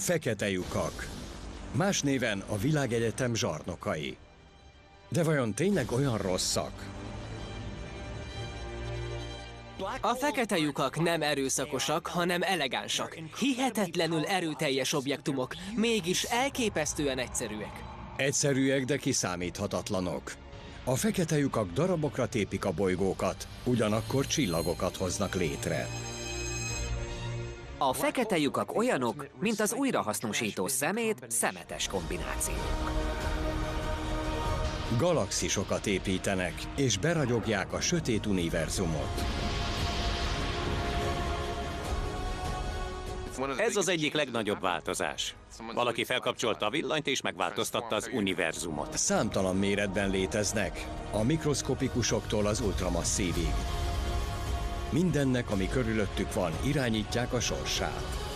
Fekete lyukak. Más néven a világegyetem zsarnokai. De vajon tényleg olyan rosszak? A fekete lyukak nem erőszakosak, hanem elegánsak. Hihetetlenül erőteljes objektumok, mégis elképesztően egyszerűek. Egyszerűek, de kiszámíthatatlanok. A fekete lyukak darabokra tépik a bolygókat, ugyanakkor csillagokat hoznak létre. A fekete lyukak olyanok, mint az újrahasznosító szemét, szemetes kombináció. Galaxisokat építenek, és beragyogják a sötét univerzumot. Ez az egyik legnagyobb változás. Valaki felkapcsolta a villanyt és megváltoztatta az univerzumot. Számtalan méretben léteznek, a mikroszkopikusoktól az ultramasszívig. Mindennek, ami körülöttük van, irányítják a sorsát.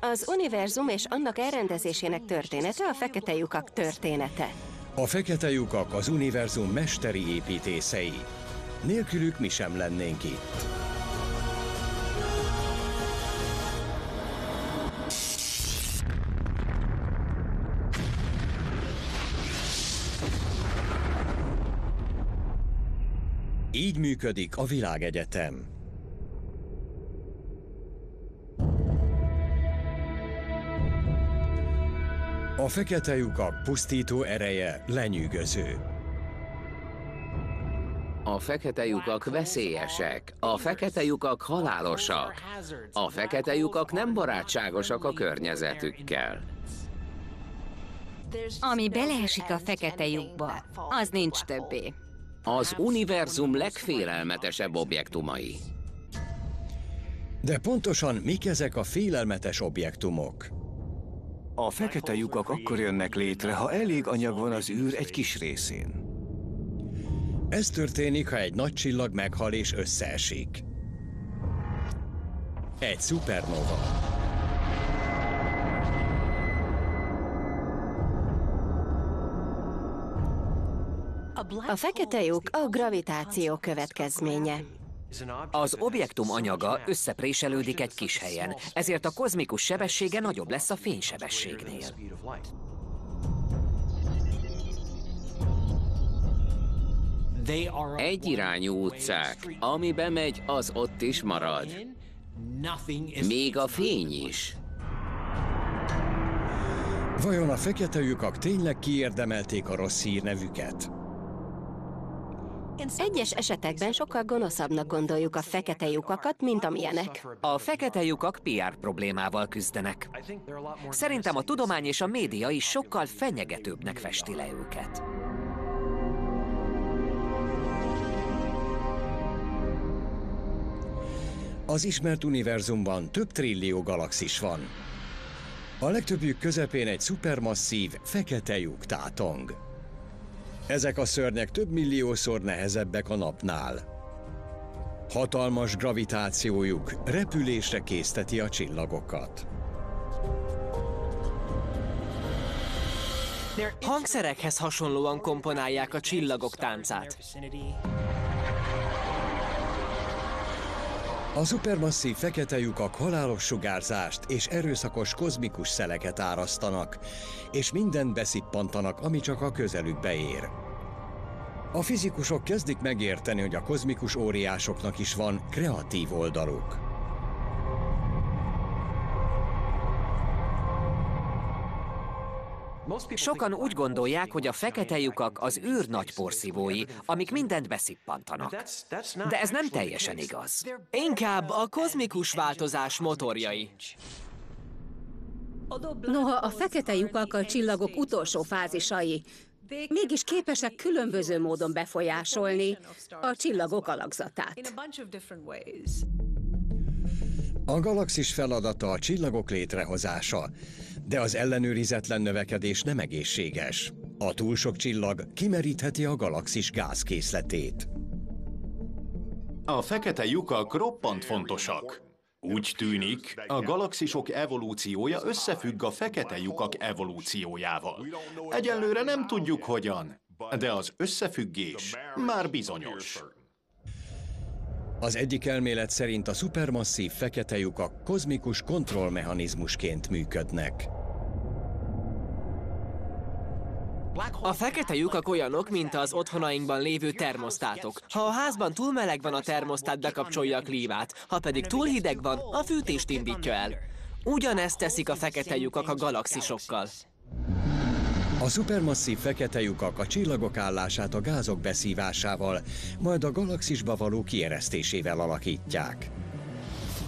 Az univerzum és annak elrendezésének története a fekete lyukak története. A fekete lyukak az univerzum mesteri építészei. Nélkülük mi sem lennénk itt. Így működik a világegyetem. A fekete lyukak pusztító ereje lenyűgöző. A fekete lyukak veszélyesek, a fekete lyukak halálosak, a fekete lyukak nem barátságosak a környezetükkel. Ami beleesik a fekete lyukba, az nincs többé. Az univerzum legfélelmetesebb objektumai. De pontosan mik ezek a félelmetes objektumok? A fekete lyukak akkor jönnek létre, ha elég anyag van az űr egy kis részén. Ez történik, ha egy nagy csillag meghal és összeesik. Egy szupernova. A fekete lyuk a gravitáció következménye. Az objektum anyaga összepréselődik egy kis helyen, ezért a kozmikus sebessége nagyobb lesz a fénysebességnél. Egyirányú utcák, ami bemegy, az ott is marad. Még a fény is. Vajon a fekete lyukak tényleg kiérdemelték a rossz hírnevüket? Egyes esetekben sokkal gonoszabbnak gondoljuk a fekete lyukakat, mint amilyenek. A fekete lyukak PR problémával küzdenek. Szerintem a tudomány és a média is sokkal fenyegetőbbnek festi le őket. Az ismert univerzumban több trillió galaxis van. A legtöbbjük közepén egy szupermasszív, fekete lyuk tátong. Ezek a szörnyek több milliószor nehezebbek a napnál. Hatalmas gravitációjuk repülésre készteti a csillagokat. Hangszerekhez hasonlóan komponálják a csillagok táncát. A szupermasszív fekete lyukak halálos sugárzást és erőszakos kozmikus szeleket árasztanak, és mindent beszippantanak, ami csak a közelükbe ér. A fizikusok kezdik megérteni, hogy a kozmikus óriásoknak is van kreatív oldaluk. Sokan úgy gondolják, hogy a fekete lyukak az űr nagy porszívói, amik mindent beszippantanak. De ez nem teljesen igaz. Inkább a kozmikus változás motorjai. Noha a fekete lyukak a csillagok utolsó fázisai, mégis képesek különböző módon befolyásolni a csillagok alakzatát. A galaxis feladata a csillagok létrehozása, de az ellenőrizetlen növekedés nem egészséges. A túl sok csillag kimerítheti a galaxis gázkészletét. A fekete lyukak roppant fontosak. Úgy tűnik, a galaxisok evolúciója összefügg a fekete lyukak evolúciójával. Egyelőre nem tudjuk hogyan, de az összefüggés már bizonyos. Az egyik elmélet szerint a szupermasszív fekete lyukak kozmikus kontrollmechanizmusként működnek. A fekete lyukak olyanok, mint az otthonainkban lévő termosztátok. Ha a házban túl meleg van, a termosztát bekapcsolja a klímát, ha pedig túl hideg van, a fűtést indítja el. Ugyanezt teszik a fekete lyukak a galaxisokkal. A szupermasszív fekete lyukak a csillagok állását a gázok beszívásával, majd a galaxisba való kieresztésével alakítják.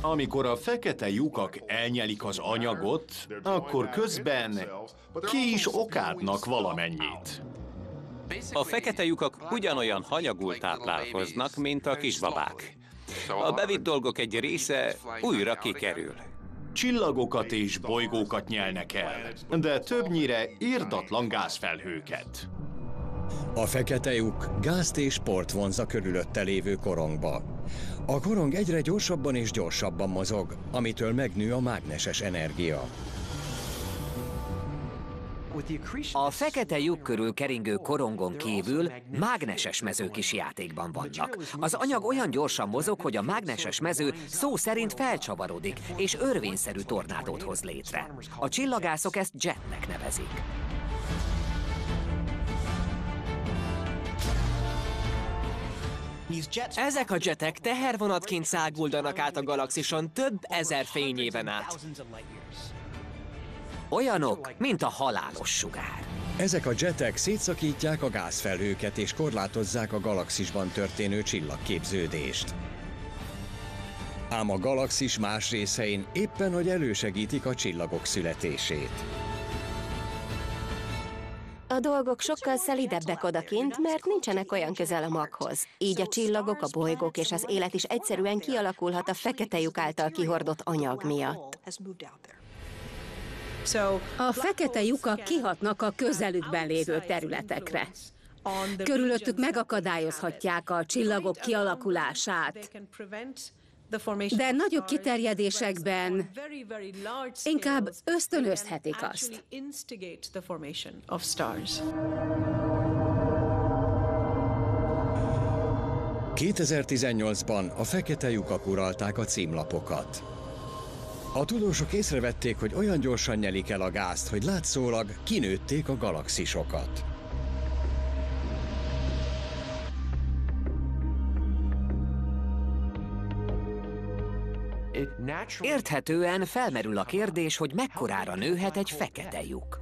Amikor a fekete lyukak elnyelik az anyagot, akkor közben ki is okádnak valamennyit. A fekete lyukak ugyanolyan hanyagul táplálkoznak, mint a kisbabák. A bevitt dolgok egy része újra kikerül. Csillagokat és bolygókat nyelnek el, de többnyire írdatlan gázfelhőket. A fekete lyuk gázt és port vonz a körülötte lévő korongba. A korong egyre gyorsabban és gyorsabban mozog, amitől megnő a mágneses energia. A fekete lyuk körül keringő korongon kívül mágneses mezők is játékban vannak. Az anyag olyan gyorsan mozog, hogy a mágneses mező szó szerint felcsavarodik, és örvényszerű tornádót hoz létre. A csillagászok ezt jetnek nevezik. Ezek a jetek tehervonatként száguldanak át a galaxison több ezer fényéven át. Olyanok, mint a halálos sugár. Ezek a jetek szétszakítják a gázfelhőket és korlátozzák a galaxisban történő csillagképződést. Ám a galaxis más részein éppen, hogy elősegítik a csillagok születését. A dolgok sokkal szelidebbek odakint, mert nincsenek olyan közel a maghoz. Így a csillagok, a bolygók és az élet is egyszerűen kialakulhat a fekete lyuk által kihordott anyag miatt. A fekete lyukak kihatnak a közelükben lévő területekre. Körülöttük megakadályozhatják a csillagok kialakulását, de nagyobb kiterjedésekben inkább ösztönözhetik azt. 2018-ban a fekete lyukak uralták a címlapokat. A tudósok észrevették, hogy olyan gyorsan nyelik el a gázt, hogy látszólag kinőtték a galaxisokat. Érthetően felmerül a kérdés, hogy mekkorára nőhet egy fekete lyuk.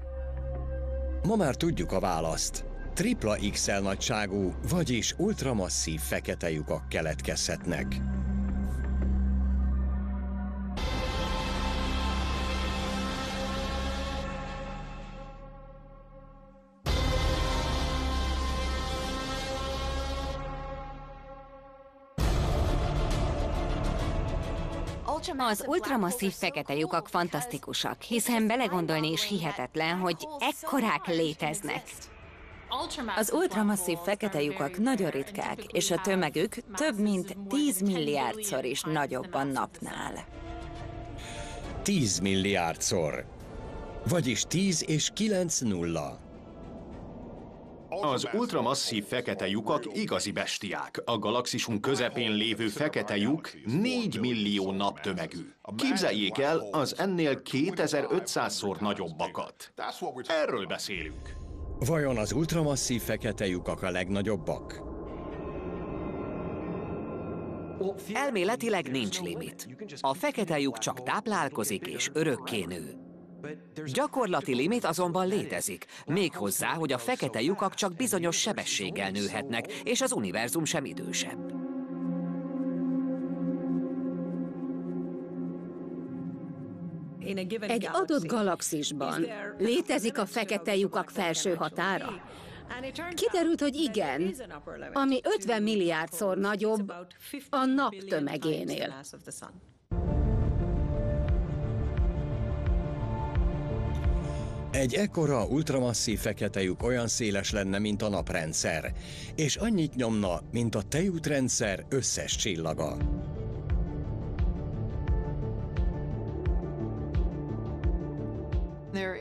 Ma már tudjuk a választ. Tripla XL nagyságú, vagyis ultramasszív fekete lyukak keletkezhetnek. Az ultramasszív fekete lyukak fantasztikusak, hiszen belegondolni is hihetetlen, hogy ekkorák léteznek. Az ultramasszív fekete lyukak nagyon ritkák, és a tömegük több mint 10 milliárdszor is nagyobb a napnál. 10 milliárdszor. Vagyis 10 és 9 nulla. Az ultramasszív fekete lyukak igazi bestiák. A galaxisunk közepén lévő fekete lyuk 4 millió naptömegű. Képzeljék el az ennél 2500-szor nagyobbakat. Erről beszélünk. Vajon az ultramasszív fekete lyukak a legnagyobbak? Elméletileg nincs limit. A fekete lyuk csak táplálkozik és örökké nő. Gyakorlati limit azonban létezik, méghozzá, hogy a fekete lyukak csak bizonyos sebességgel nőhetnek, és az univerzum sem idősebb. Egy adott galaxisban létezik a fekete lyukak felső határa? Kiderült, hogy igen, ami 50 milliárdszor nagyobb a nap tömegénél. Egy ekkora ultramasszív fekete lyuk olyan széles lenne, mint a naprendszer, és annyit nyomna, mint a tejútrendszer összes csillaga.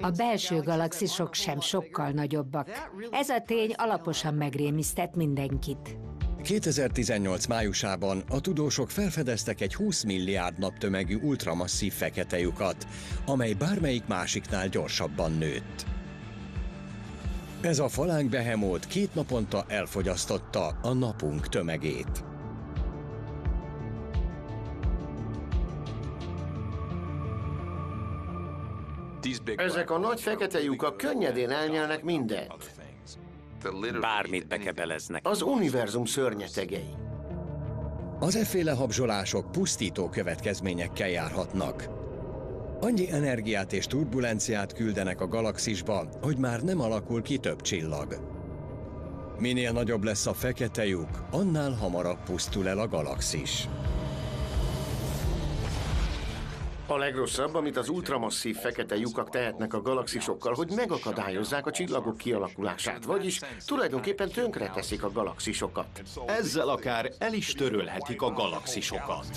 A belső galaxisok sem sokkal nagyobbak. Ez a tény alaposan megrémisztett mindenkit. 2018 májusában a tudósok felfedeztek egy 20 milliárd naptömegű ultramasszív fekete lyukat, amely bármelyik másiknál gyorsabban nőtt. Ez a falánk behemót két naponta elfogyasztotta a napunk tömegét. Ezek a nagy fekete lyukak könnyedén elnyelnek mindent. Bármit bekebeleznek. Az univerzum szörnyetegei. Az efféle habzsolások pusztító következményekkel járhatnak. Annyi energiát és turbulenciát küldenek a galaxisba, hogy már nem alakul ki több csillag. Minél nagyobb lesz a fekete lyuk, annál hamarabb pusztul el a galaxis. A legrosszabb, amit az ultramasszív fekete lyukak tehetnek a galaxisokkal, hogy megakadályozzák a csillagok kialakulását, vagyis tulajdonképpen tönkre teszik a galaxisokat. Ezzel akár el is törölhetik a galaxisokat.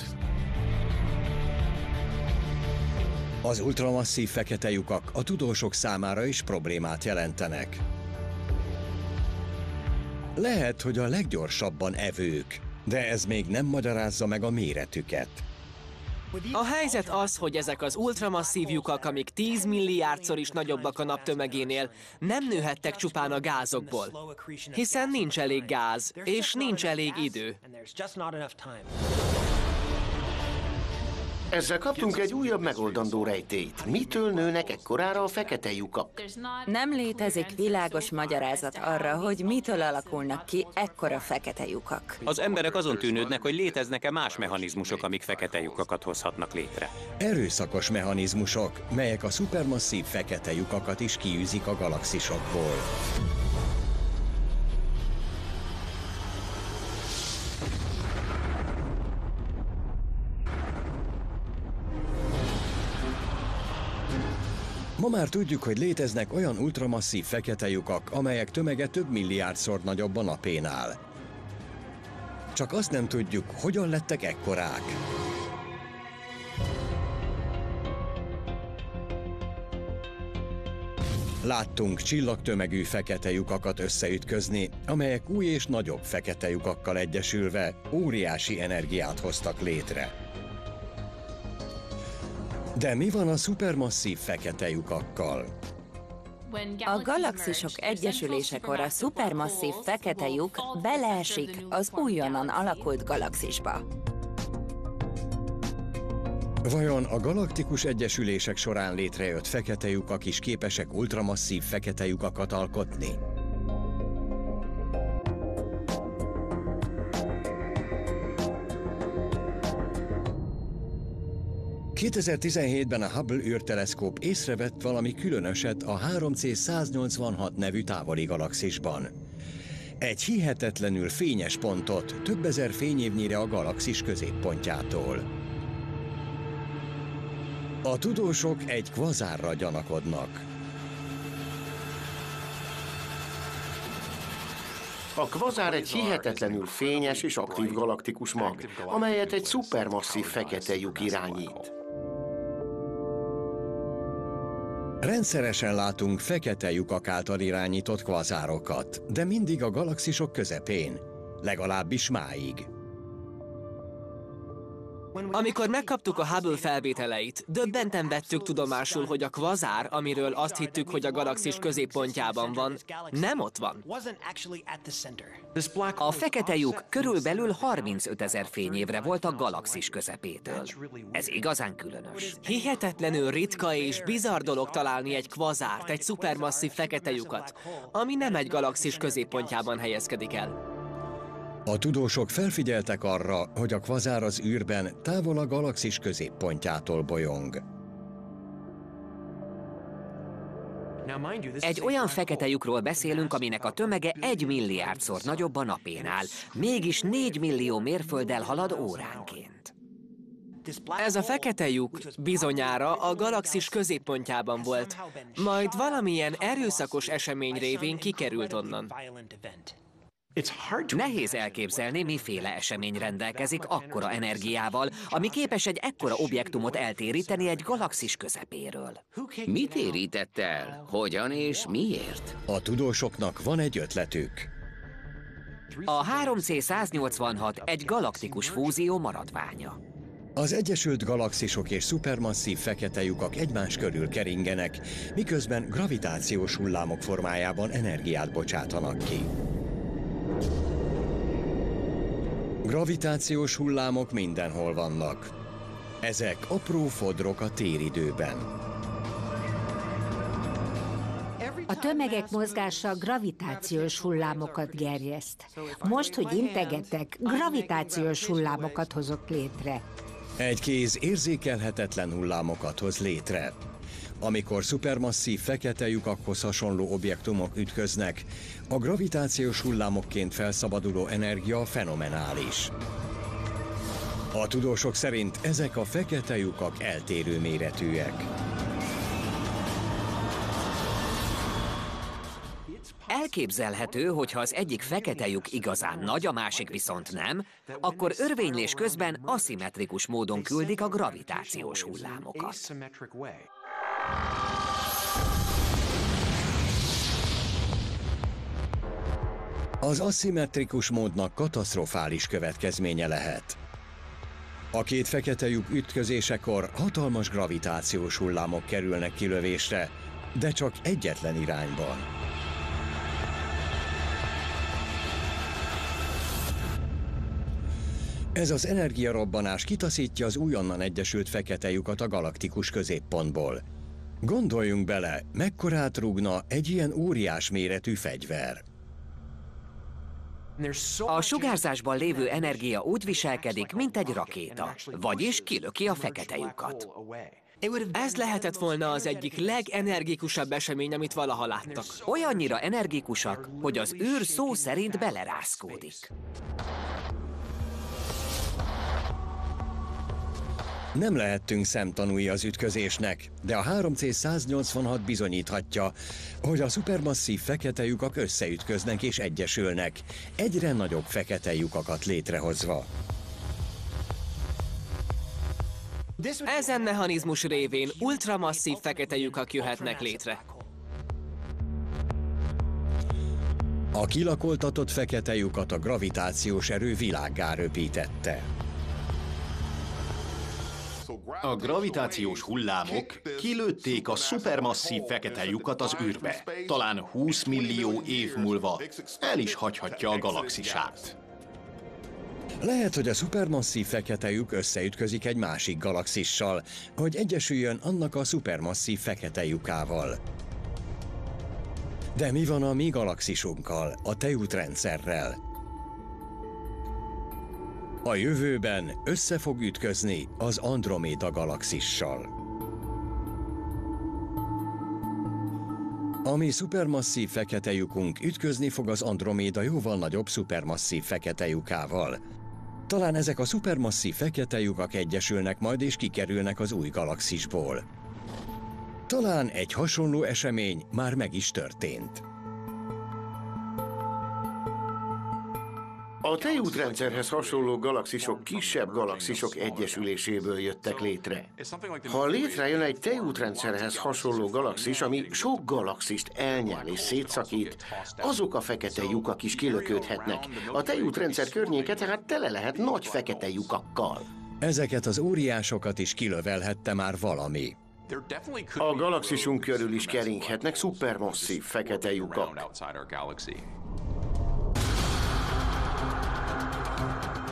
Az ultramasszív fekete lyukak a tudósok számára is problémát jelentenek. Lehet, hogy a leggyorsabban evők, de ez még nem magyarázza meg a méretüket. A helyzet az, hogy ezek az ultramasszív lyukak, amik 10 milliárdszor is nagyobbak a nap tömegénél, nem nőhettek csupán a gázokból, hiszen nincs elég gáz, és nincs elég idő. Ezzel kaptunk egy újabb megoldandó rejtét. Mitől nőnek ekkorára a fekete lyukak? Nem létezik világos magyarázat arra, hogy mitől alakulnak ki ekkora fekete lyukak. Az emberek azon tűnődnek, hogy léteznek-e más mechanizmusok, amik fekete lyukakat hozhatnak létre. Erőszakos mechanizmusok, melyek a szupermasszív fekete lyukakat is kiűzik a galaxisokból. Ma már tudjuk, hogy léteznek olyan ultramasszív fekete lyukak, amelyek tömege több milliárdszor nagyobb a napénál. Csak azt nem tudjuk, hogyan lettek ekkorák. Láttunk csillagtömegű fekete lyukakat összeütközni, amelyek új és nagyobb fekete lyukakkal egyesülve óriási energiát hoztak létre. De mi van a szupermasszív fekete lyukakkal? A galaxisok egyesülésekor a szupermasszív fekete lyuk beleesik az újonnan alakult galaxisba. Vajon a galaktikus egyesülések során létrejött fekete lyukak is képesek ultramasszív fekete lyukakat alkotni? 2017-ben a Hubble űrteleszkóp észrevett valami különöset a 3C186 nevű távoli galaxisban. Egy hihetetlenül fényes pontot, több ezer fényévnyire a galaxis középpontjától. A tudósok egy kvazárra gyanakodnak. A kvazár egy hihetetlenül fényes és aktív galaktikus mag, amelyet egy szupermasszív fekete lyuk irányít. Rendszeresen látunk fekete lyukak által irányított kvazárokat, de mindig a galaxisok közepén, legalábbis máig. Amikor megkaptuk a Hubble felvételeit, döbbenten vettük tudomásul, hogy a kvazár, amiről azt hittük, hogy a galaxis középpontjában van, nem ott van. A fekete lyuk körülbelül 35 ezer fényévre volt a galaxis közepétől. Ez igazán különös. Hihetetlenül ritka és bizarr dolog találni egy kvazárt, egy szupermasszív fekete lyukat, ami nem egy galaxis középpontjában helyezkedik el. A tudósok felfigyeltek arra, hogy a kvazár az űrben távol a galaxis középpontjától bolyong. Egy olyan fekete lyukról beszélünk, aminek a tömege egy milliárdszor nagyobb a napénál, mégis 4 millió mérfölddel halad óránként. Ez a fekete lyuk bizonyára a galaxis középpontjában volt, majd valamilyen erőszakos esemény révén kikerült onnan. Nehéz elképzelni, miféle esemény rendelkezik akkora energiával, ami képes egy ekkora objektumot eltéríteni egy galaxis közepéről. Mit érített el? Hogyan és miért? A tudósoknak van egy ötletük. A 3C186 egy galaktikus fúzió maradványa. Az egyesült galaxisok és szupermasszív fekete lyukak egymás körül keringenek, miközben gravitációs hullámok formájában energiát bocsátanak ki. Gravitációs hullámok mindenhol vannak. Ezek apró fodrok a téridőben. A tömegek mozgása gravitációs hullámokat gerjeszt. Most, hogy integetek, gravitációs hullámokat hozok létre. Egy kéz érzékelhetetlen hullámokat hoz létre. Amikor szupermasszív fekete lyukakhoz hasonló objektumok ütköznek, a gravitációs hullámokként felszabaduló energia fenomenális. A tudósok szerint ezek a fekete lyukak eltérő méretűek. Elképzelhető, hogy ha az egyik fekete lyuk igazán nagy, a másik viszont nem, akkor örvénylés közben aszimmetrikus módon küldik a gravitációs hullámokat. Az aszimmetrikus módnak katasztrofális következménye lehet. A két fekete lyuk ütközésekor hatalmas gravitációs hullámok kerülnek kilövésre, de csak egyetlen irányban. Ez az energiarobbanás kitaszítja az újonnan egyesült fekete lyukat a galaktikus középpontból. Gondoljunk bele, mekkorát rúgna egy ilyen óriás méretű fegyver. A sugárzásban lévő energia úgy viselkedik, mint egy rakéta, vagyis kilöki a fekete lyukat. Ez lehetett volna az egyik legenergikusabb esemény, amit valaha láttak. Olyannyira energikusak, hogy az űr szó szerint belerázkódik. Nem lehettünk szemtanúi az ütközésnek, de a 3C186 bizonyíthatja, hogy a szupermasszív fekete lyukak összeütköznek és egyesülnek, egyre nagyobb fekete lyukakat létrehozva. Ezen mechanizmus révén ultramasszív fekete lyukak jöhetnek létre. A kilakoltatott fekete lyukat a gravitációs erő világgá röpítette. A gravitációs hullámok kilőtték a szupermasszív fekete lyukat az űrbe. Talán 20 millió év múlva el is hagyhatja a galaxisát. Lehet, hogy a szupermasszív fekete lyuk összeütközik egy másik galaxissal, hogy egyesüljön annak a szupermasszív fekete lyukával. De mi van a mi galaxisunkkal, a tejútrendszerrel? A jövőben össze fog ütközni az Androméda galaxissal. Ami szupermasszív fekete lyukunk ütközni fog az Androméda jóval nagyobb szupermasszív fekete lyukával. Talán ezek a szupermasszív fekete lyukak egyesülnek majd és kikerülnek az új galaxisból. Talán egy hasonló esemény már meg is történt. A tejútrendszerhez hasonló galaxisok kisebb galaxisok egyesüléséből jöttek létre. Ha létrejön egy tejútrendszerhez hasonló galaxis, ami sok galaxist elnyel és szétszakít, azok a fekete lyukak is kilöködhetnek. A tejútrendszer környéke tehát tele lehet nagy fekete lyukakkal. Ezeket az óriásokat is kilövelhette már valami. A galaxisunk körül is keringhetnek szupermasszív fekete lyukak.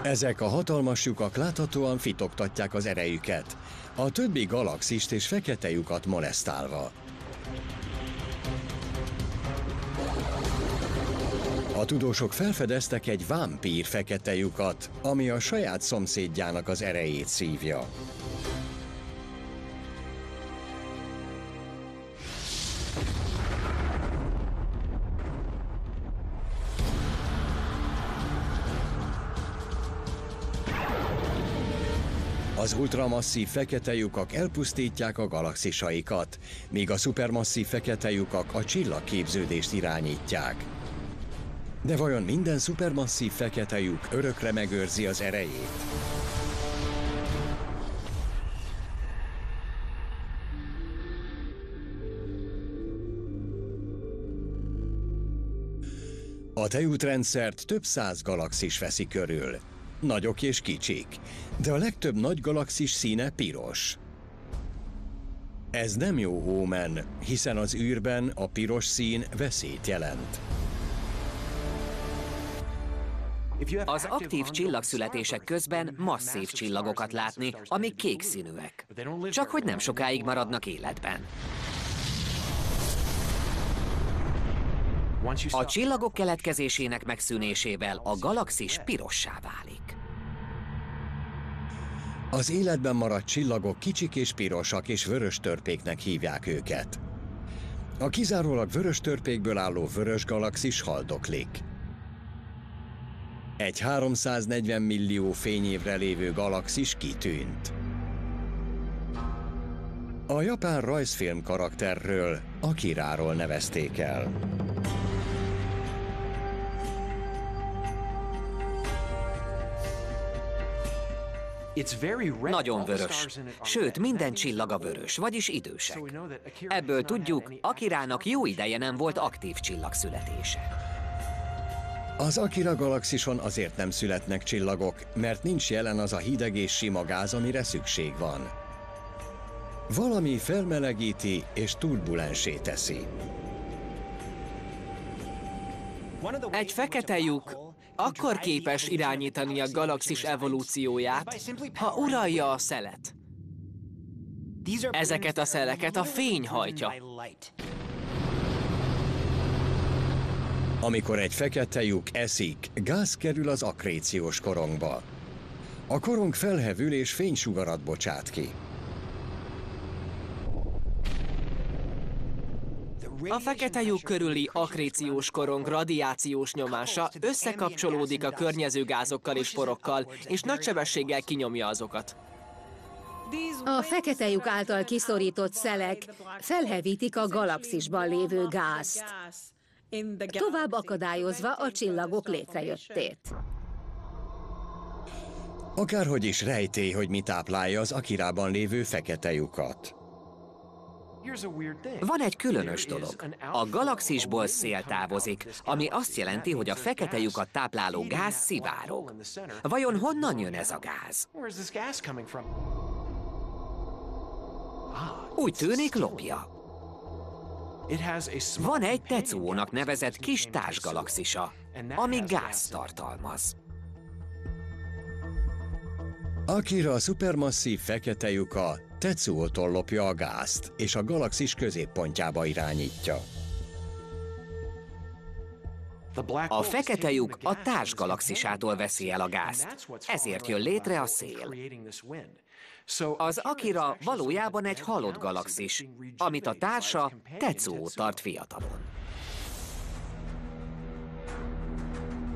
Ezek a hatalmas lyukak láthatóan fitoktatják az erejüket, a többi galaxist és fekete lyukat molesztálva. A tudósok felfedeztek egy vámpír fekete lyukat, ami a saját szomszédjának az erejét szívja. Az ultramasszív fekete lyukak elpusztítják a galaxisaikat, míg a szupermasszív fekete lyukak a csillagképződést irányítják. De vajon minden szupermasszív fekete lyuk örökre megőrzi az erejét? A tejútrendszert több száz galaxis veszi körül. Nagyok és kicsik, de a legtöbb nagy galaxis színe piros. Ez nem jó ómen, hiszen az űrben a piros szín veszélyt jelent. Az aktív csillagszületések közben masszív csillagokat látni, amik kék színűek. Csak hogy nem sokáig maradnak életben. A csillagok keletkezésének megszűnésével a galaxis pirossá válik. Az életben maradt csillagok kicsik és pirosak és vörös törpéknek hívják őket. A kizárólag vörös törpékből álló vörös galaxis haldoklik. Egy 340 millió fényévre lévő galaxis kitűnt. A japán rajzfilm karakterről, Akiráról nevezték el. Nagyon vörös. Sőt, minden csillaga vörös, vagyis idősek. Ebből tudjuk, Akirának jó ideje nem volt aktív csillagszületése. Az Akira galaxison azért nem születnek csillagok, mert nincs jelen az a hideg és sima gáz, amire szükség van. Valami felmelegíti és turbulensé teszi. Egy fekete lyuk akkor képes irányítani a galaxis evolúcióját, ha uralja a szelet. Ezeket a szeleket a fény hajtja. Amikor egy fekete lyuk eszik, gáz kerül az akréciós korongba. A korong felhevül és fénysugarat bocsát ki. A fekete lyuk körüli akréciós korong radiációs nyomása összekapcsolódik a környező gázokkal és porokkal, és nagy sebességgel kinyomja azokat. A fekete lyuk által kiszorított szelek felhevítik a galaxisban lévő gázt, tovább akadályozva a csillagok létrejöttét. Akárhogy is rejtély, hogy mi táplálja az Akirában lévő fekete lyukat. Van egy különös dolog. A galaxisból szél távozik, ami azt jelenti, hogy a fekete lyukat tápláló gáz szivárog. Vajon honnan jön ez a gáz? Úgy tűnik lopja. Van egy Tetsuónak nevezett kis társgalaxisa, ami gáz tartalmaz. Akira a szupermasszív fekete lyuka Tetsuótól lopja a gázt, és a galaxis középpontjába irányítja. A fekete lyuk a társgalaxisától veszi el a gázt, ezért jön létre a szél. Az Akira valójában egy halott galaxis, amit a társa Tetsuo tart fiatalon.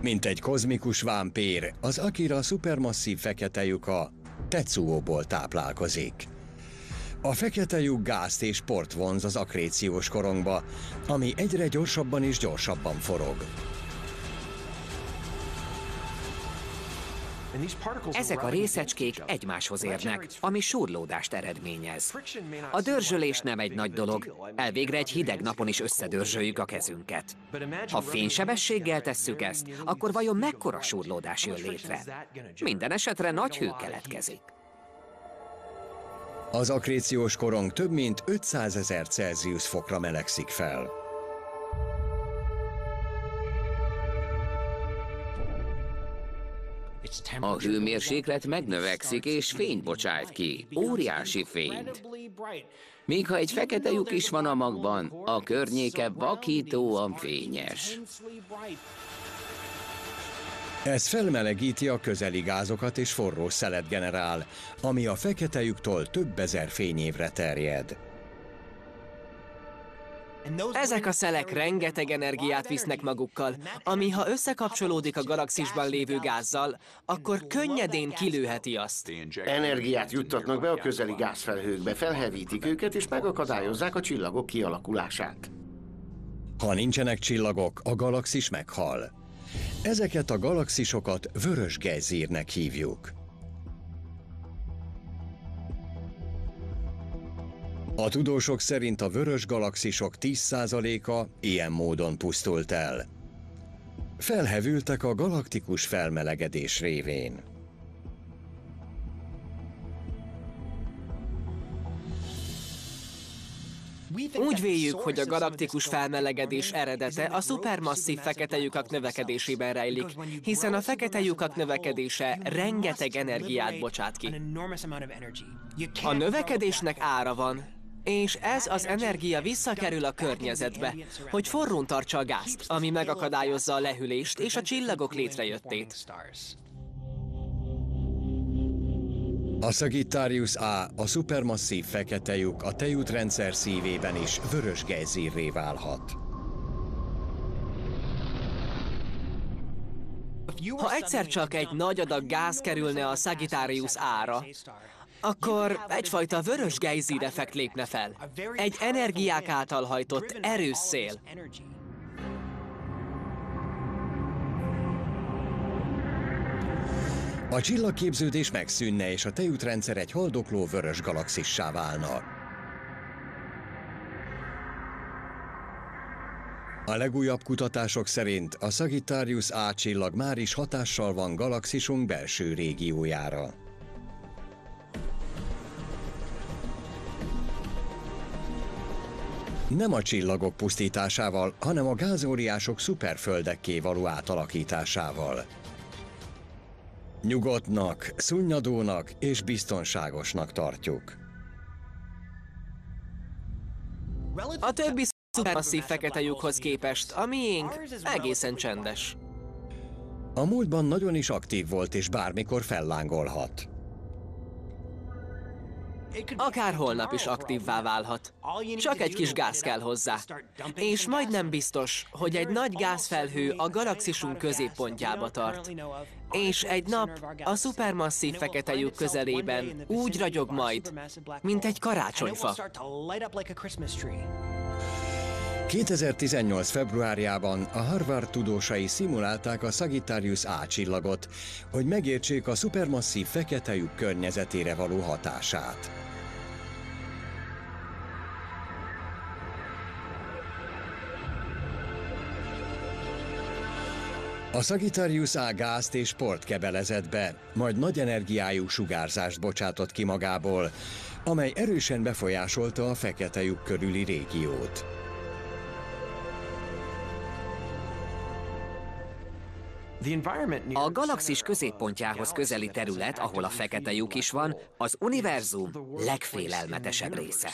Mint egy kozmikus vámpír, az Akira szupermasszív fekete lyuka Tetsuóból táplálkozik. A fekete lyuk gázt és port vonz az akréciós korongba, ami egyre gyorsabban és gyorsabban forog. Ezek a részecskék egymáshoz érnek, ami surlódást eredményez. A dörzsölés nem egy nagy dolog, elvégre egy hideg napon is összedörzsöljük a kezünket. Ha fénysebességgel tesszük ezt, akkor vajon mekkora surlódás jön létre? Minden esetre nagy hő keletkezik. Az akréciós korong több mint 500 ezer Celsius fokra melegszik fel. A hőmérséklet megnövekszik és fényt bocsájt ki, óriási fényt. Míg ha egy fekete lyuk is van a magban, a környéke vakítóan fényes. Ez felmelegíti a közeli gázokat és forró szelet generál, ami a fekete lyuktól több ezer fényévre terjed. Ezek a szelek rengeteg energiát visznek magukkal, ami ha összekapcsolódik a galaxisban lévő gázzal, akkor könnyedén kilőheti azt. Energiát juttatnak be a közeli gázfelhőkbe, felhevítik őket és megakadályozzák a csillagok kialakulását. Ha nincsenek csillagok, a galaxis meghal. Ezeket a galaxisokat vörös gejzírnek hívjuk. A tudósok szerint a vörös galaxisok 10%-a ilyen módon pusztult el. felhevültek a galaktikus felmelegedés révén. Úgy véljük, hogy a galaktikus felmelegedés eredete a szupermasszív fekete lyukak növekedésében rejlik, hiszen a fekete lyukak növekedése rengeteg energiát bocsát ki. A növekedésnek ára van, és ez az energia visszakerül a környezetbe, hogy forrón tartsa a gázt, ami megakadályozza a lehűlést és a csillagok létrejöttét. A Sagittarius A, a szupermasszív fekete lyuk a tejútrendszer szívében is vörös gejzírré válhat. Ha egyszer csak egy nagy adag gáz kerülne a Sagittarius ára, akkor egyfajta vörös gejzír effekt lépne fel. Egy energiák által hajtott erős szél. A csillagképződés megszűnne, és a tejútrendszer egy haldokló vörös galaxissá válna. A legújabb kutatások szerint a Sagittarius A csillag már is hatással van galaxisunk belső régiójára. Nem a csillagok pusztításával, hanem a gázóriások szuperföldekké való átalakításával. Nyugodtnak, szunnyadónak és biztonságosnak tartjuk. A többi szupermasszív fekete lyukhoz képest a miénk egészen csendes. A múltban nagyon is aktív volt és bármikor fellángolhat. Akár holnap is aktívvá válhat. Csak egy kis gáz kell hozzá. És majdnem biztos, hogy egy nagy gázfelhő a galaxisunk középpontjába tart. És egy nap a szupermasszív fekete lyuk közelében úgy ragyog majd, mint egy karácsonyfa. 2018. februárjában a Harvard tudósai szimulálták a Sagittarius A csillagot, hogy megértsék a szupermasszív fekete lyuk környezetére való hatását. A Sagittarius A gázt és port kebelezett be, majd nagy energiájú sugárzást bocsátott ki magából, amely erősen befolyásolta a fekete lyuk körüli régiót. A galaxis középpontjához közeli terület, ahol a fekete lyuk is van, az univerzum legfélelmetesebb része.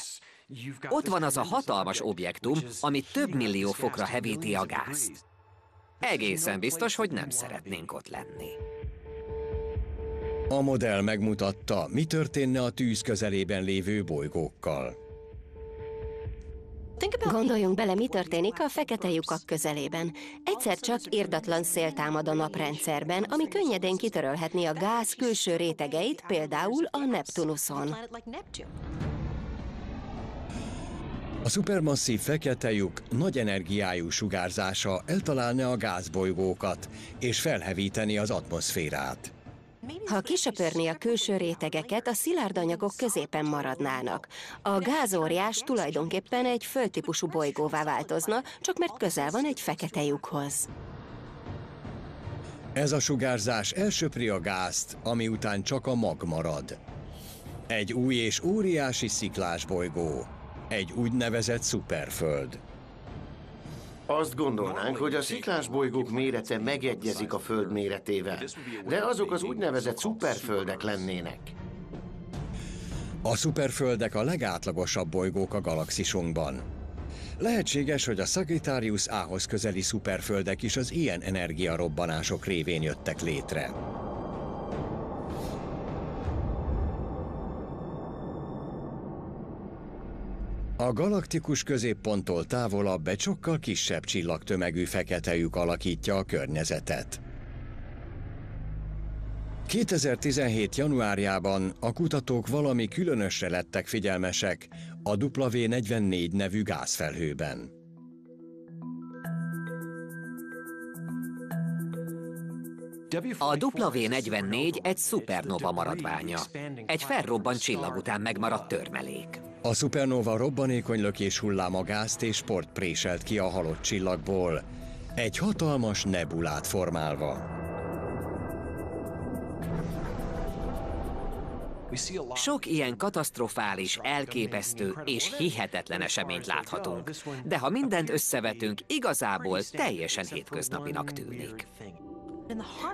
Ott van az a hatalmas objektum, ami több millió fokra hevíti a gázt. Egészen biztos, hogy nem szeretnénk ott lenni. A modell megmutatta, mi történne a tűz közelében lévő bolygókkal. Gondoljunk bele, mi történik a fekete lyukak közelében. Egyszer csak irdatlan szél támad a naprendszerben, ami könnyedén kitörölhetné a gáz külső rétegeit, például a Neptunuson. A szupermasszív fekete lyuk nagy energiájú sugárzása eltalálna a gázbolygókat és felhevíteni az atmoszférát. Ha kisöpörni a külső rétegeket, a szilárd anyagok középen maradnának. A gázóriás tulajdonképpen egy földtípusú bolygóvá változna, csak mert közel van egy fekete lyukhoz. Ez a sugárzás elsöpri a gázt, ami után csak a mag marad. Egy új és óriási sziklás bolygó. Egy úgynevezett szuperföld. Azt gondolnánk, hogy a sziklás bolygók mérete megegyezik a Föld méretével, de azok az úgynevezett szuperföldek lennének. A szuperföldek a legátlagosabb bolygók a galaxisunkban. Lehetséges, hogy a Sagittarius A-hoz közeli szuperföldek is az ilyen energiarobbanások révén jöttek létre. A galaktikus középponttól távolabb egy sokkal kisebb csillagtömegű fekete lyuk alakítja a környezetet. 2017. januárjában a kutatók valami különösre lettek figyelmesek a W44 nevű gázfelhőben. A W44 egy szupernova maradványa. Egy felrobbant csillag után megmaradt törmelék. A szupernova robbanékony lökés hulláma gázt és sport préselt ki a halott csillagból, Egy hatalmas nebulát formálva. Sok ilyen katasztrofális, elképesztő és hihetetlen eseményt láthatunk. De ha mindent összevetünk, igazából teljesen hétköznapinak tűnik.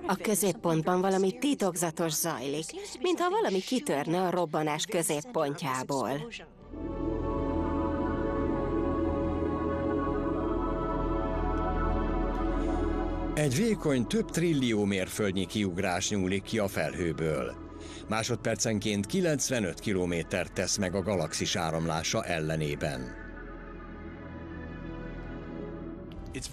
A középpontban valami titokzatos zajlik, mintha valami kitörne a robbanás középpontjából. Egy vékony több trillió mérföldnyi kiugrás nyúlik ki a felhőből. Másodpercenként 95 kilométert tesz meg a galaxis áramlása ellenében.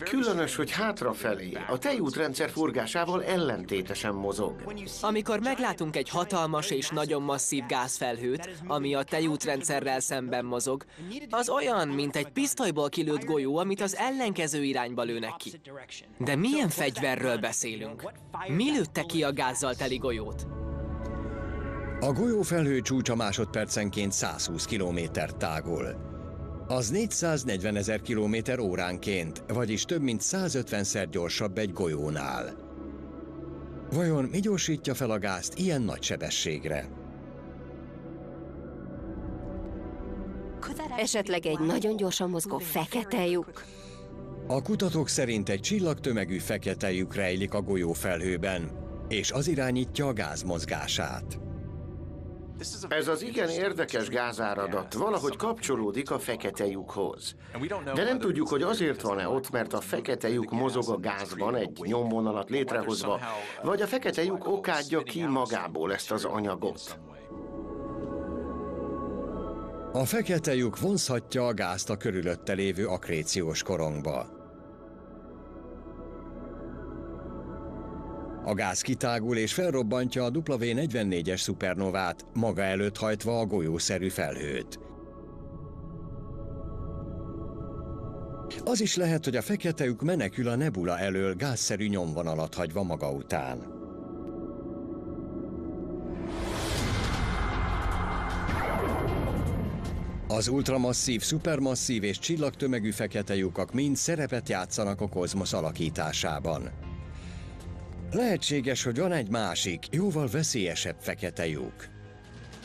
Különös, hogy hátrafelé, a tejútrendszer forgásával ellentétesen mozog. Amikor meglátunk egy hatalmas és nagyon masszív gázfelhőt, ami a tejútrendszerrel szemben mozog, az olyan, mint egy pisztolyból kilőtt golyó, amit az ellenkező irányba lőnek ki. De milyen fegyverről beszélünk? Mi lőtte ki a gázzal teli golyót? A golyófelhő csúcsa másodpercenként 120 kilométert tágul. Az 440 ezer kilométer óránként, vagyis több mint 150-szer gyorsabb egy golyónál. Vajon mi gyorsítja fel a gázt ilyen nagy sebességre? Esetleg egy nagyon gyorsan mozgó fekete lyuk? A kutatók szerint egy csillagtömegű fekete lyuk rejlik a golyófelhőben, és az irányítja a gáz mozgását. Ez az igen érdekes gázáradat valahogy kapcsolódik a fekete lyukhoz. De nem tudjuk, hogy azért van-e ott, mert a fekete lyuk mozog a gázban egy nyomvonalat létrehozva, vagy a fekete lyuk okádja ki magából ezt az anyagot. A fekete lyuk vonzhatja a gázt a körülötte lévő akréciós korongba. A gáz kitágul és felrobbantja a W44-es szupernovát, maga előtt hajtva a golyószerű felhőt. Az is lehet, hogy a fekete lyuk menekül a nebula elől gázszerű nyomvonalat hagyva maga után. Az ultramasszív, szupermasszív és csillagtömegű fekete lyukak mind szerepet játszanak a kozmosz alakításában. Lehetséges, hogy van egy másik, jóval veszélyesebb fekete lyuk.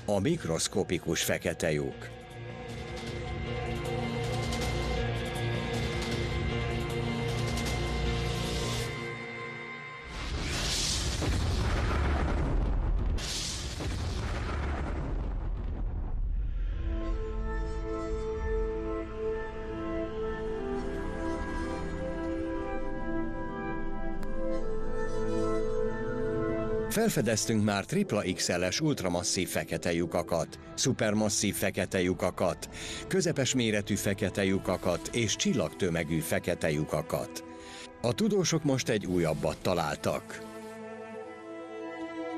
A mikroszkopikus fekete lyuk. Felfedeztünk már tripla XL-es ultramasszív fekete lyukakat, szupermasszív fekete lyukakat, közepes méretű fekete lyukakat és csillagtömegű fekete lyukakat. A tudósok most egy újabbat találtak.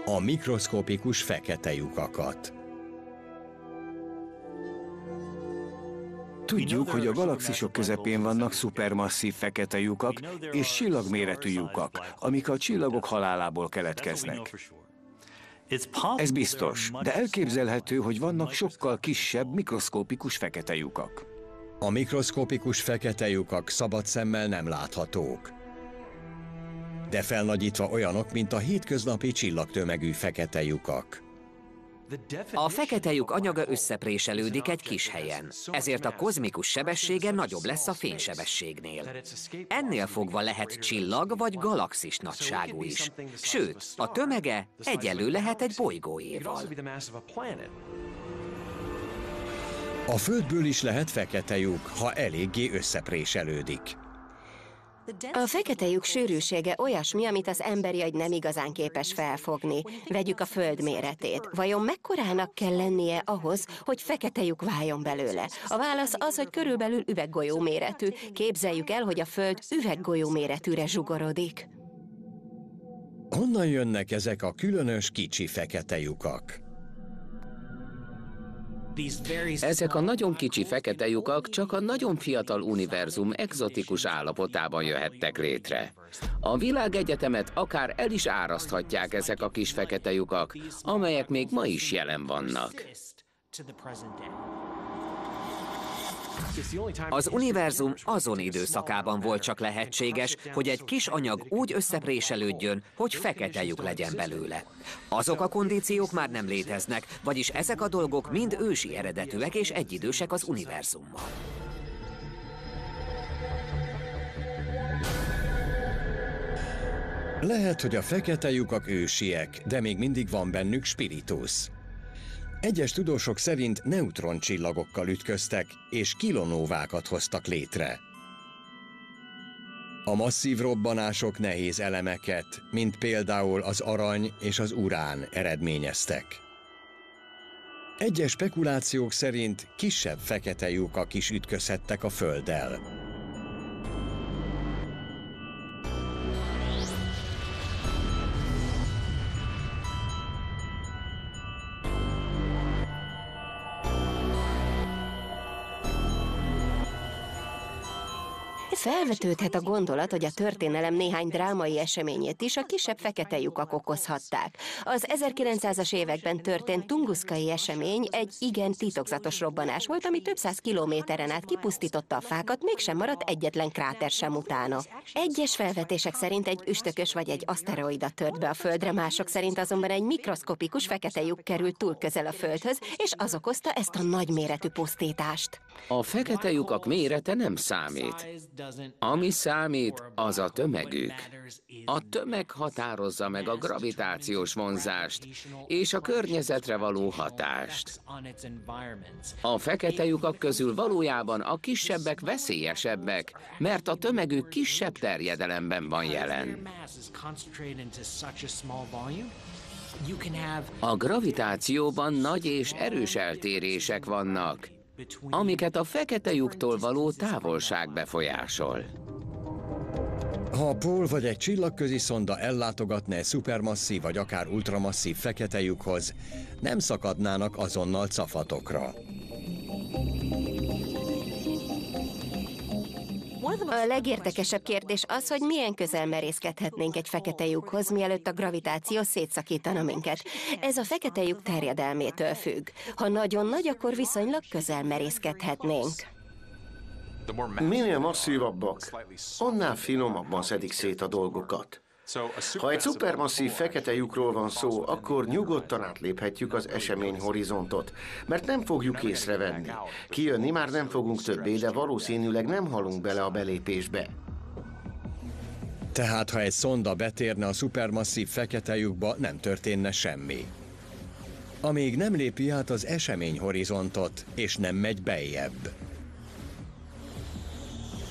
A mikroszkopikus fekete lyukakat. Tudjuk, hogy a galaxisok közepén vannak szupermasszív fekete lyukak és csillagméretű lyukak, amik a csillagok halálából keletkeznek. Ez biztos, de elképzelhető, hogy vannak sokkal kisebb mikroszkópikus fekete lyukak. A mikroszkopikus fekete lyukak szabad szemmel nem láthatók. De felnagyítva olyanok, mint a hétköznapi csillagtömegű fekete lyukak. A fekete lyuk anyaga összepréselődik egy kis helyen, ezért a kozmikus sebessége nagyobb lesz a fénysebességnél. Ennél fogva lehet csillag vagy galaxis nagyságú is. Sőt, a tömege egyelő lehet egy bolygóéval. A Földből is lehet fekete lyuk, ha eléggé összepréselődik. A fekete lyuk sűrűsége olyasmi, amit az emberi agy nem igazán képes felfogni. Vegyük a föld méretét. Vajon mekkorának kell lennie ahhoz, hogy fekete lyuk váljon belőle? A válasz az, hogy körülbelül üveggolyó méretű. Képzeljük el, hogy a föld üveggolyó méretűre zsugorodik. Honnan jönnek ezek a különös kicsi fekete lyukak? Ezek a nagyon kicsi fekete lyukak csak a nagyon fiatal univerzum egzotikus állapotában jöhettek létre. A világegyetemet akár el is áraszthatják ezek a kis fekete lyukak, amelyek még ma is jelen vannak. Az univerzum azon időszakában volt csak lehetséges, hogy egy kis anyag úgy összepréselődjön, hogy fekete lyuk legyen belőle. Azok a kondíciók már nem léteznek, vagyis ezek a dolgok mind ősi eredetűek és egyidősek az univerzummal. Lehet, hogy a fekete lyukak ősiek, de még mindig van bennük spiritus. Egyes tudósok szerint neutroncsillagokkal ütköztek, és kilonóvákat hoztak létre. A masszív robbanások nehéz elemeket, mint például az arany és az urán eredményeztek. Egyes spekulációk szerint kisebb fekete lyukak is ütközhettek a Földdel. Felvetődhet a gondolat, hogy a történelem néhány drámai eseményét is a kisebb fekete lyukak okozhatták. Az 1900-as években történt tunguszkai esemény egy igen titokzatos robbanás volt, ami több száz kilométeren át kipusztította a fákat, mégsem maradt egyetlen kráter sem utána. Egyes felvetések szerint egy üstökös vagy egy aszteroida tört be a Földre, mások szerint azonban egy mikroszkopikus fekete lyuk került túl közel a Földhöz, és az okozta ezt a nagyméretű pusztítást. A fekete lyukak mérete nem számít. Ami számít, az a tömegük. A tömeg határozza meg a gravitációs vonzást és a környezetre való hatást. A fekete lyukak közül valójában a kisebbek veszélyesebbek, mert a tömegük kisebb terjedelemben van jelen. A gravitációban nagy és erős eltérések vannak, amiket a fekete lyuktól való távolság befolyásol. Ha a Pól vagy egy csillagközi szonda ellátogatna egy szupermasszív vagy akár ultramasszív fekete lyukhoz, nem szakadnának azonnal cafatokra. A legértekesebb kérdés az, hogy milyen közel merészkedhetnénk egy fekete lyukhoz, mielőtt a gravitáció szétszakítana minket. Ez a fekete lyuk terjedelmétől függ. Ha nagyon nagy, akkor viszonylag közel merészkedhetnénk. Minél masszívabbak, annál finomabban szedik szét a dolgokat. Ha egy szupermasszív fekete lyukról van szó, akkor nyugodtan átléphetjük az esemény horizontot, mert nem fogjuk észrevenni. Kijönni már nem fogunk többé, de valószínűleg nem halunk bele a belépésbe. Tehát, ha egy szonda betérne a szupermasszív fekete lyukba, nem történne semmi. Amíg nem lépi át az esemény horizontot, és nem megy bejjebb.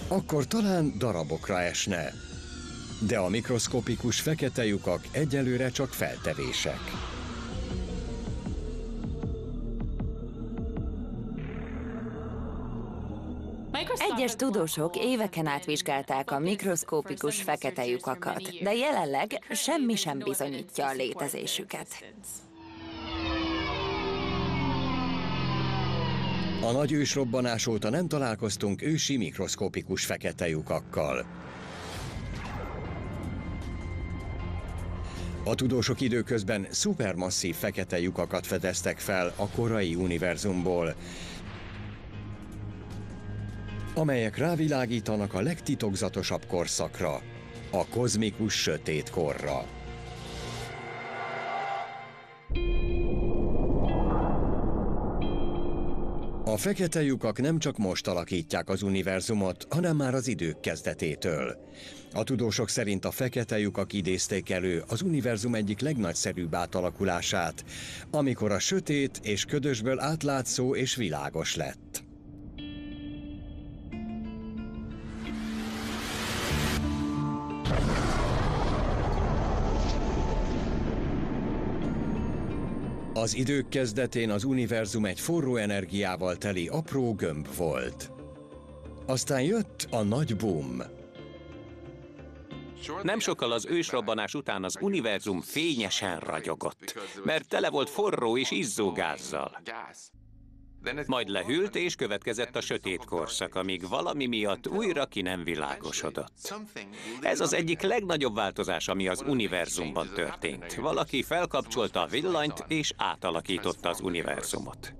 Akkor talán darabokra esne, de a mikroszkopikus fekete lyukak egyelőre csak feltevések. Egyes tudósok éveken át vizsgálták a mikroszkópikus fekete lyukakat, de jelenleg semmi sem bizonyítja a létezésüket. A nagy ősrobbanás óta nem találkoztunk ősi mikroszkopikus fekete lyukakkal. A tudósok időközben szupermasszív fekete lyukakat fedeztek fel a korai univerzumból, amelyek rávilágítanak a legtitokzatosabb korszakra, a kozmikus sötét A fekete lyukak nem csak most alakítják az univerzumot, hanem már az idők kezdetétől. A tudósok szerint a fekete lyukak idézték elő az univerzum egyik legnagyszerűbb átalakulását, amikor a sötét és ködösből átlátszó és világos lett. Az idők kezdetén az univerzum egy forró energiával teli apró gömb volt. Aztán jött a nagy boom. Nem sokkal az ősrobbanás után az univerzum fényesen ragyogott, mert tele volt forró és izzó gázzal. Majd lehűlt, és következett a sötét korszak, amíg valami miatt újra ki nem világosodott. Ez az egyik legnagyobb változás, ami az univerzumban történt. Valaki felkapcsolta a villanyt, és átalakította az univerzumot.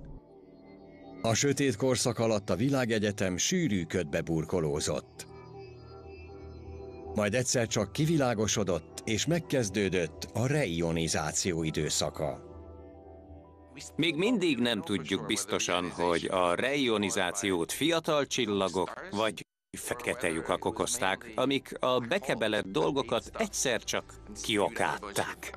A sötét korszak alatt a világegyetem sűrű ködbe burkolózott. Majd egyszer csak kivilágosodott, és megkezdődött a reionizáció időszaka. Még mindig nem tudjuk biztosan, hogy a reionizációt fiatal csillagok vagy fekete lyukak okozták, amik a bekebelett dolgokat egyszer csak kiokátták.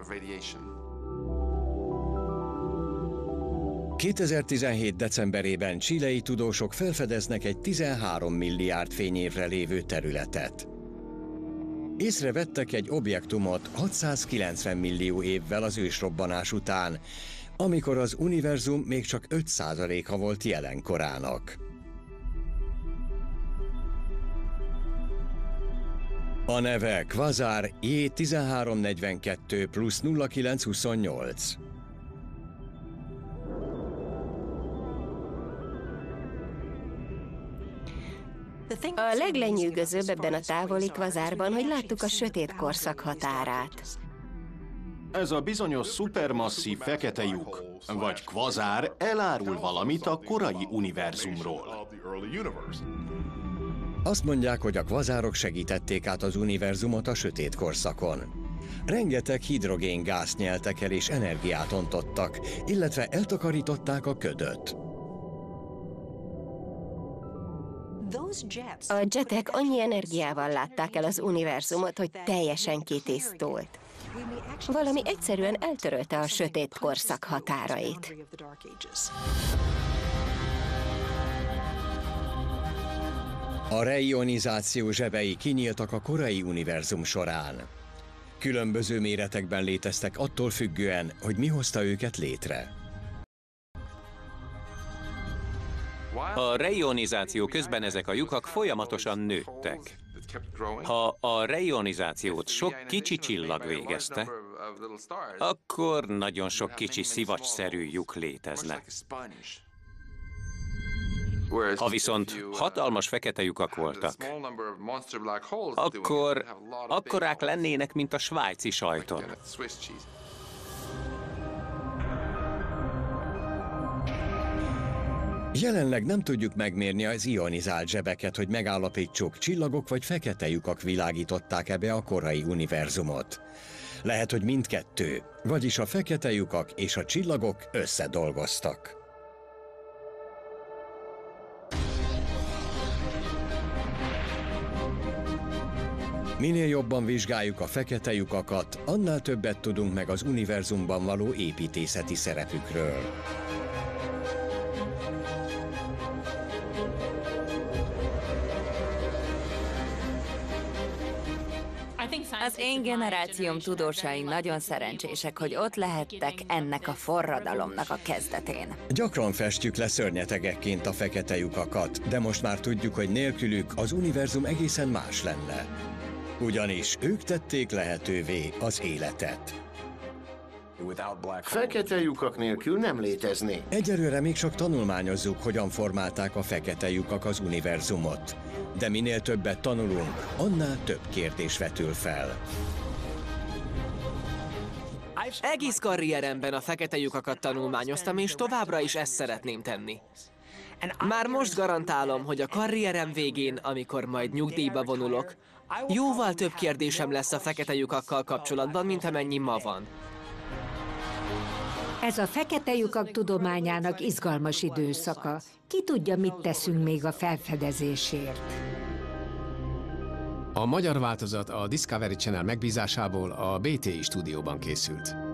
2017. decemberében csilei tudósok felfedeznek egy 13 milliárd fényévre lévő területet. Észrevettek egy objektumot 690 millió évvel az ősrobbanás után, amikor az univerzum még csak 5%-a volt jelenkorának. A neve Quasar J1342 plusz 0928. A leglenyűgözőbb ebben a távoli kvazárban, hogy láttuk a sötét korszak határát. Ez a bizonyos szupermasszív fekete lyuk, vagy kvazár elárul valamit a korai univerzumról. Azt mondják, hogy a kvazárok segítették át az univerzumot a sötét korszakon. Rengeteg hidrogéngázt nyeltek el és energiát ontottak, illetve eltakarították a ködöt. A jetek annyi energiával látták el az univerzumot, hogy teljesen kitisztult. Valami egyszerűen eltörölte a sötét korszak határait. A reionizáció zsebei kinyíltak a korai univerzum során. Különböző méretekben léteztek attól függően, hogy mi hozta őket létre. A reionizáció közben ezek a lyukak folyamatosan nőttek. Ha a reionizációt sok kicsi csillag végezte, akkor nagyon sok kicsi szivacsszerű lyuk léteznek. Ha viszont hatalmas fekete lyukak voltak, akkor akkorák lennének, mint a svájci sajton. Jelenleg nem tudjuk megmérni az ionizált zsebeket, hogy megállapítsuk, csillagok vagy fekete lyukak világították ebbe a korai univerzumot. Lehet, hogy mindkettő, vagyis a fekete lyukak és a csillagok összedolgoztak. Minél jobban vizsgáljuk a fekete lyukakat, annál többet tudunk meg az univerzumban való építészeti szerepükről. Az én generációm tudósai nagyon szerencsések, hogy ott lehettek ennek a forradalomnak a kezdetén. Gyakran festjük le szörnyetegekként a fekete lyukakat, de most már tudjuk, hogy nélkülük az univerzum egészen más lenne. Ugyanis ők tették lehetővé az életet. Fekete lyukak nélkül nem létezné. Egyelőre még csak tanulmányozzuk, hogyan formálták a fekete lyukak az univerzumot. De minél többet tanulunk, annál több kérdés vetül fel. Egész karrieremben a fekete lyukakat tanulmányoztam, és továbbra is ezt szeretném tenni. Már most garantálom, hogy a karrierem végén, amikor majd nyugdíjba vonulok, jóval több kérdésem lesz a fekete lyukakkal kapcsolatban, mint amennyi ma van. Ez a fekete lyukak tudományának izgalmas időszaka. Ki tudja, mit teszünk még a felfedezésért. A magyar változat a Discovery Channel megbízásából a BTI stúdióban készült.